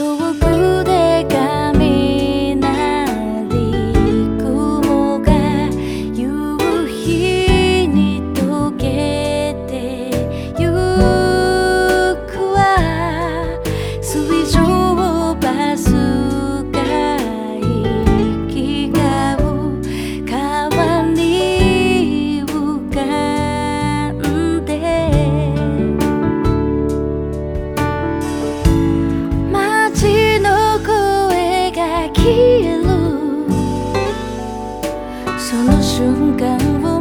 to a. trứng càng vương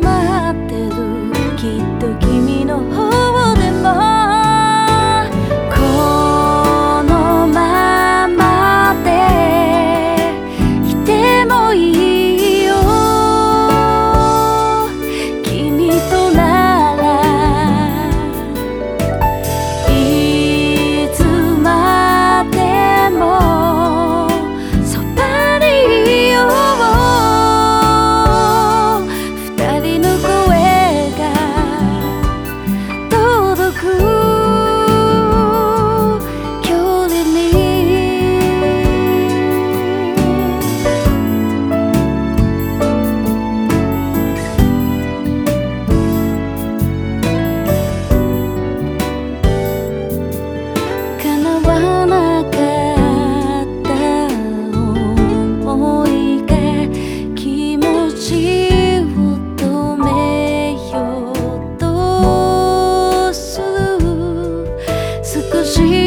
可惜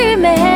与美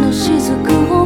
の雫を